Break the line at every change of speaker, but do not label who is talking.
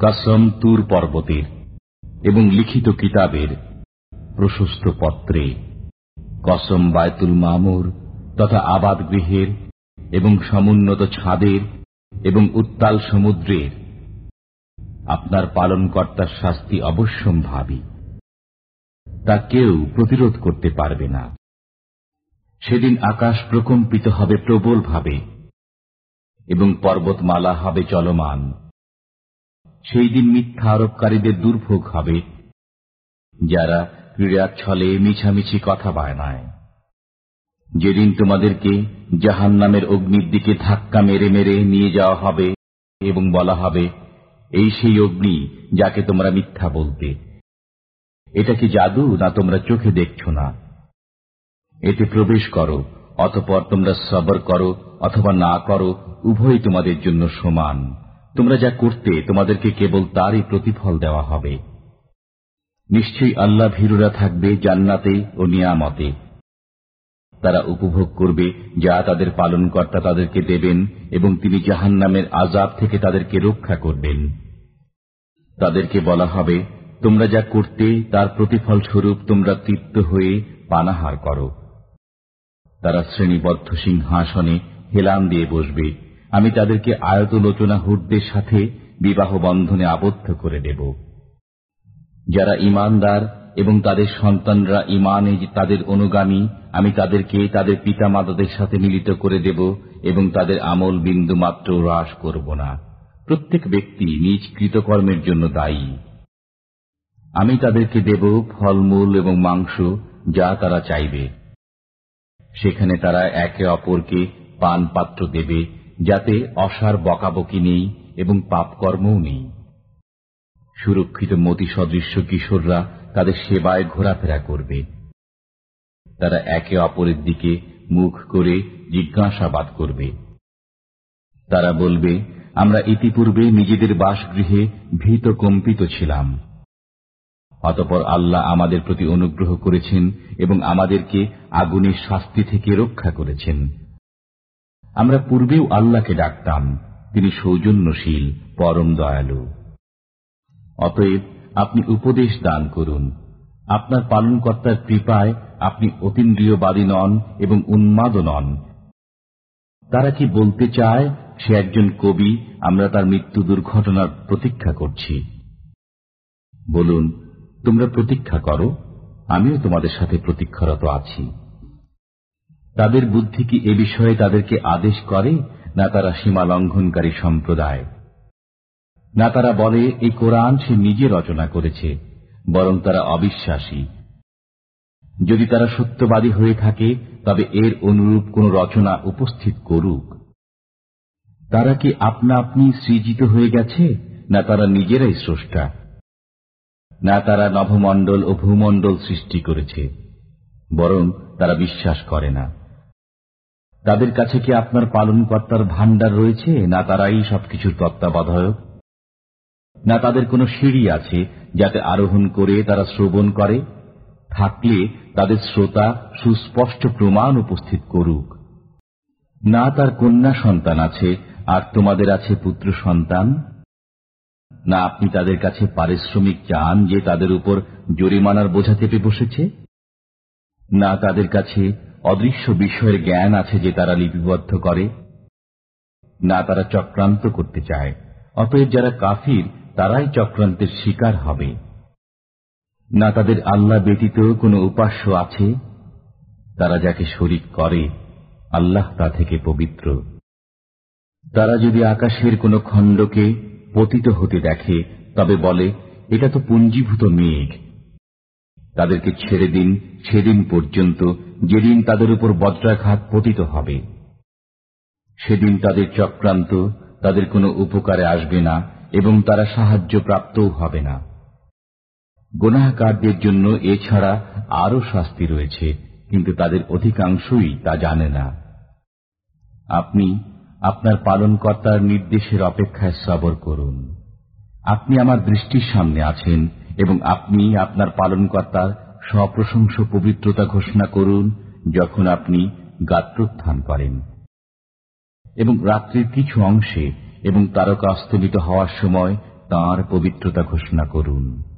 কাসম তুর পর্বতের এবং লিখিত কিতাবের প্রশস্ত পত্রে কসম বায়তুল মামুর তথা আবাদ গৃহের এবং সমুন্নত ছাদের এবং উত্তাল সমুদ্রের আপনার পালনকর্তার শাস্তি অবশ্যম্ভাবী। তা কেউ প্রতিরোধ করতে পারবে না। সেদিন আকাশ প্রকম্পিত হবে প্রবলভাবে এবং পর্বতমালা হবে চলমান। সেই দিন মিথ্যা আরোপকারীদের দুর্ভোগ হবে, যারা ক্রীড়ার ছলে মিছামিছি কথা বায়নায় যেদিন তোমাদেরকে জাহান নামের অগ্নির দিকে ধাক্কা মেরে মেরে নিয়ে যাওয়া হবে এবং বলা হবে, এই সেই অগ্নি যাকে তোমরা মিথ্যা বলতে। এটা কি জাদু না তোমরা চোখে দেখছ না? এতে প্রবেশ করো, অতপর তোমরা সবর করো অথবা না করো উভয় তোমাদের জন্য সমান। তোমরা যা করতে, তোমাদেরকে কেবল তারই প্রতিফল দেওয়া হবে। নিশ্চয়ই আল্লাহ ভীরুরা থাকবে জান্নাতে ও নিয়ামতে। তারা উপভোগ করবে যা তাদের পালনকর্তা তাদেরকে দেবেন এবং তিনি জাহান নামের আজাব থেকে তাদেরকে রক্ষা করবেন। তাদেরকে বলা হবে, তোমরা যা করতে, তার প্রতিফল স্বরূপ তোমরা তৃপ্ত হয়ে পানাহার করো। তারা শ্রেণীবদ্ধ সিংহাসনে হেলান দিয়ে বসবে। আমি তাদেরকে আয়ত আয়তলোচনা হুটদের সাথে বিবাহ বন্ধনে আবদ্ধ করে দেব। যারা ইমানদার এবং তাদের সন্তানরা ইমানে তাদের অনুগামী, আমি তাদেরকে তাদের পিতামাতাদের সাথে মিলিত করে দেব এবং তাদের আমল বিন্দু মাত্র হ্রাস করব না। প্রত্যেক ব্যক্তি নিজ কৃতকর্মের জন্য দায়ী। আমি তাদেরকে দেব ফলমূল এবং মাংস যা তারা চাইবে। সেখানে তারা একে অপরকে পান পাত্র দেবে যাতে অসার বকাবকি নেই এবং পাপকর্মও নেই। সুরক্ষিত মতি সদৃশ্য কিশোররা তাদের সেবায় ঘোরাফেরা করবে। তারা একে অপরের দিকে মুখ করে জিজ্ঞাসাবাদ করবে। তারা বলবে, আমরা ইতিপূর্বে নিজেদের বাসগৃহে ভীত কম্পিত ছিলাম। অতপর আল্লাহ আমাদের প্রতি অনুগ্রহ করেছেন এবং আমাদেরকে আগুনের শাস্তি থেকে রক্ষা করেছেন। আমরা পূর্বেও আল্লাহকে ডাকতাম, তিনি সৌজন্যশীল, পরম দয়ালু। অতএব আপনি উপদেশ দান করুন। আপনার পালনকর্তার কৃপায় আপনি অতীন্দ্রিয়বাদী নন এবং উন্মাদ নন। তারা কি বলতে চায়, সে একজন কবি, আমরা তার মৃত্যু দুর্ঘটনার প্রতীক্ষা করছি। বলুন, তোমরা প্রতীক্ষা করো, আমিও তোমাদের সাথে প্রতীক্ষারত আছি। তাদের বুদ্ধি কি এ বিষয়ে তাদেরকে আদেশ করে, না তারা সীমা লঙ্ঘনকারী সম্প্রদায়? না তারা বলে এই কোরআন সে নিজে রচনা করেছে, বরং তারা অবিশ্বাসী। যদি তারা সত্যবাদী হয়ে থাকে, তবে এর অনুরূপ কোন রচনা উপস্থিত করুক। তারা কি আপনা আপনি সৃজিত হয়ে গেছে, না তারা নিজেরাই স্রষ্টা? না তারা নভমণ্ডল ও ভূমণ্ডল সৃষ্টি করেছে, বরং তারা বিশ্বাস করে না। তাদের কাছে কি আপনার পালনকর্তার ভাণ্ডার রয়েছে, না তারাই সবকিছুর তত্ত্বাবধায়ক? না তাদের কোনো সিঁড়ি আছে যাতে আরোহণ করে তারা শ্রবণ করে? থাকলে তাদের শ্রোতা সুস্পষ্ট প্রমাণ উপস্থিত করুক। না তার কন্যা সন্তান আছে, আর তোমাদের আছে পুত্র সন্তান? না আপনি তাদের কাছে পারিশ্রমিক চান যে তাদের উপর জরিমানার বোঝা চেপে বসেছে? না তাদের কাছে অদৃশ্য বিষয়ের জ্ঞান আছে যে তারা লিপিবদ্ধ করে, না তারা চক্রান্ত করতে চায়। অতএব যারা কাফির, তারাই চক্রান্তের শিকার হবে। না তাদের আল্লাহ ব্যতীত কোনো উপাস্য আছে? তারা যাকে শরিক করে, আল্লাহ তা থেকে পবিত্র। তারা যদি আকাশের কোনো খণ্ডকে পতিত হতে দেখে, তবে বলে, এটা তো পুঞ্জীভূত মেঘ। তাদেরকে ছেড়ে দিন, সেদিন পর্যন্ত যেদিন তাদের উপর বজ্রাঘাত পতিত হবে। সেদিন তাদের চক্রান্ত তাদের কোনো উপকারে আসবে না এবং তারা সাহায্য প্রাপ্তও হবে না। গোনাহকারদের জন্য এছাড়া আরও শাস্তি রয়েছে, কিন্তু তাদের অধিকাংশই তা জানে না। আপনি আপনার পালনকর্তার নির্দেশের অপেক্ষায় সবর করুন। আপনি আমার দৃষ্টির সামনে আছেন এবং আপনি আপনার পালনকর্তার সপ্রশংস পবিত্রতা ঘোষণা করুন যখন আপনি গাত্রোত্থান করেন। এবং রাত্রির কিছু অংশে এবং তারকা অস্তমিত হওয়ার সময় তার পবিত্রতা ঘোষণা করুন।